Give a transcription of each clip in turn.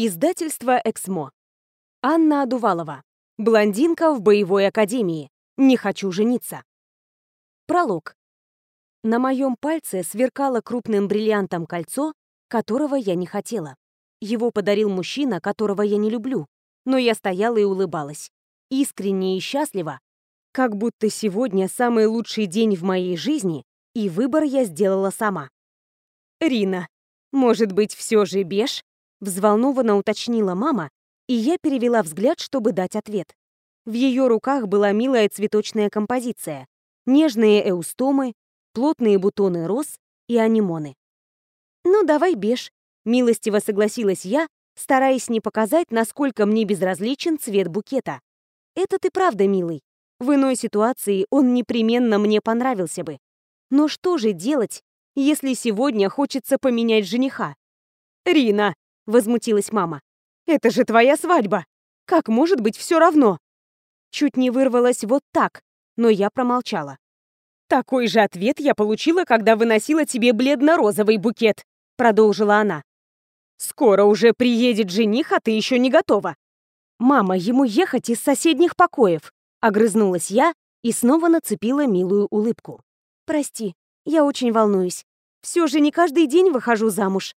Издательство «Эксмо». Анна Адувалова. Блондинка в боевой академии. Не хочу жениться. Пролог. На моем пальце сверкало крупным бриллиантом кольцо, которого я не хотела. Его подарил мужчина, которого я не люблю, но я стояла и улыбалась. Искренне и счастливо, как будто сегодня самый лучший день в моей жизни, и выбор я сделала сама. «Рина, может быть, все же беж?» Взволнованно уточнила мама, и я перевела взгляд, чтобы дать ответ. В ее руках была милая цветочная композиция, нежные эустомы, плотные бутоны роз и анимоны. «Ну, давай беж», — милостиво согласилась я, стараясь не показать, насколько мне безразличен цвет букета. «Этот и правда милый. В иной ситуации он непременно мне понравился бы. Но что же делать, если сегодня хочется поменять жениха?» «Рина!» Возмутилась мама. «Это же твоя свадьба! Как может быть все равно?» Чуть не вырвалась вот так, но я промолчала. «Такой же ответ я получила, когда выносила тебе бледно-розовый букет», продолжила она. «Скоро уже приедет жених, а ты еще не готова». «Мама, ему ехать из соседних покоев», огрызнулась я и снова нацепила милую улыбку. «Прости, я очень волнуюсь. Все же не каждый день выхожу замуж.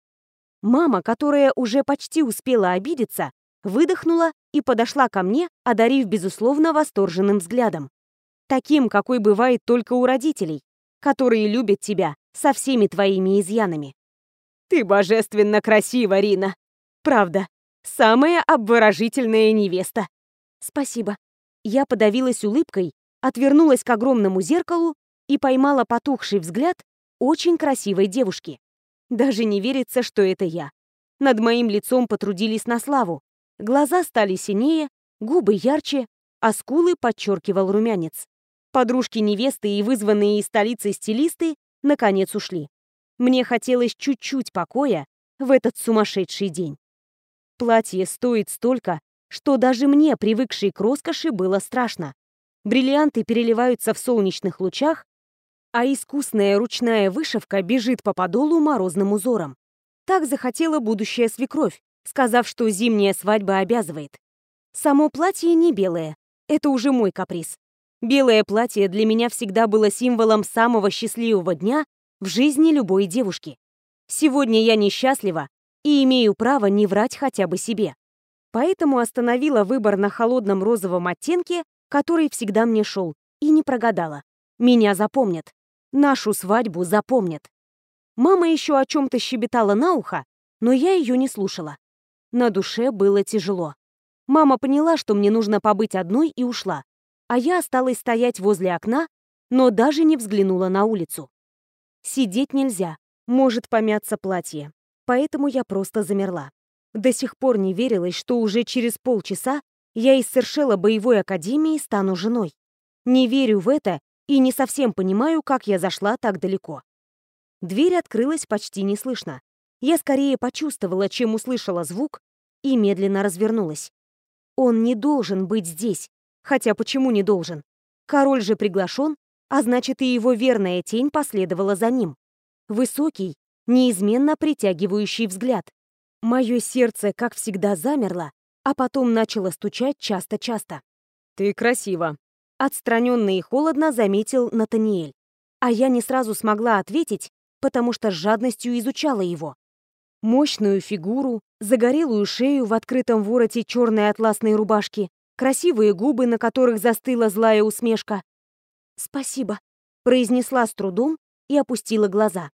Мама, которая уже почти успела обидеться, выдохнула и подошла ко мне, одарив, безусловно, восторженным взглядом. Таким, какой бывает только у родителей, которые любят тебя со всеми твоими изъянами. «Ты божественно красива, Рина! Правда, самая обворожительная невеста!» «Спасибо». Я подавилась улыбкой, отвернулась к огромному зеркалу и поймала потухший взгляд очень красивой девушки. Даже не верится, что это я. Над моим лицом потрудились на славу. Глаза стали синее, губы ярче, а скулы подчеркивал румянец. Подружки невесты и вызванные из столицы стилисты наконец ушли. Мне хотелось чуть-чуть покоя в этот сумасшедший день. Платье стоит столько, что даже мне, привыкшей к роскоши, было страшно. Бриллианты переливаются в солнечных лучах, а искусная ручная вышивка бежит по подолу морозным узором. Так захотела будущая свекровь, сказав, что зимняя свадьба обязывает. Само платье не белое, это уже мой каприз. Белое платье для меня всегда было символом самого счастливого дня в жизни любой девушки. Сегодня я несчастлива и имею право не врать хотя бы себе. Поэтому остановила выбор на холодном розовом оттенке, который всегда мне шел, и не прогадала. Меня запомнят. Нашу свадьбу запомнят. Мама еще о чем-то щебетала на ухо, но я ее не слушала. На душе было тяжело. Мама поняла, что мне нужно побыть одной и ушла, а я осталась стоять возле окна, но даже не взглянула на улицу. Сидеть нельзя, может помяться платье, поэтому я просто замерла. До сих пор не верилось, что уже через полчаса я из Сершела боевой академии стану женой. Не верю в это и не совсем понимаю, как я зашла так далеко. Дверь открылась почти неслышно. Я скорее почувствовала, чем услышала звук, и медленно развернулась. Он не должен быть здесь. Хотя почему не должен? Король же приглашен, а значит и его верная тень последовала за ним. Высокий, неизменно притягивающий взгляд. Мое сердце, как всегда, замерло, а потом начало стучать часто-часто. «Ты красива», Отстраненно и холодно заметил Натаниэль. А я не сразу смогла ответить, потому что с жадностью изучала его. Мощную фигуру, загорелую шею в открытом вороте черной атласной рубашки, красивые губы, на которых застыла злая усмешка. «Спасибо», — произнесла с трудом и опустила глаза.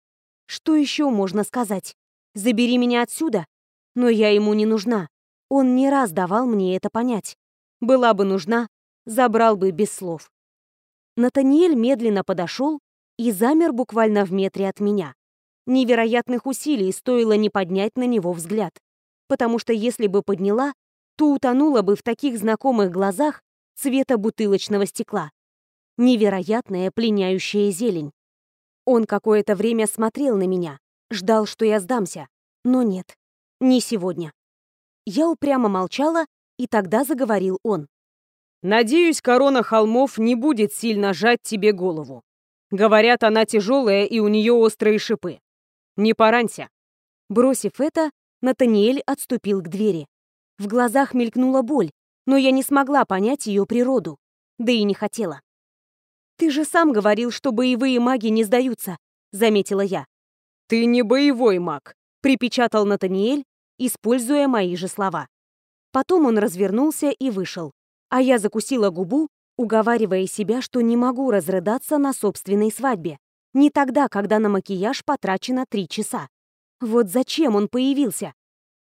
«Что еще можно сказать? Забери меня отсюда?» Но я ему не нужна. Он не раз давал мне это понять. Была бы нужна, забрал бы без слов. Натаниэль медленно подошел и замер буквально в метре от меня. Невероятных усилий стоило не поднять на него взгляд, потому что если бы подняла, то утонула бы в таких знакомых глазах цвета бутылочного стекла. Невероятная пленяющая зелень. Он какое-то время смотрел на меня, ждал, что я сдамся, но нет, не сегодня. Я упрямо молчала, и тогда заговорил он. Надеюсь, корона холмов не будет сильно жать тебе голову. Говорят, она тяжелая и у нее острые шипы. Не поранься. Бросив это, Натаниэль отступил к двери. В глазах мелькнула боль, но я не смогла понять ее природу, да и не хотела. «Ты же сам говорил, что боевые маги не сдаются», — заметила я. «Ты не боевой маг», — припечатал Натаниэль, используя мои же слова. Потом он развернулся и вышел, а я закусила губу, уговаривая себя, что не могу разрыдаться на собственной свадьбе. Не тогда, когда на макияж потрачено три часа. Вот зачем он появился?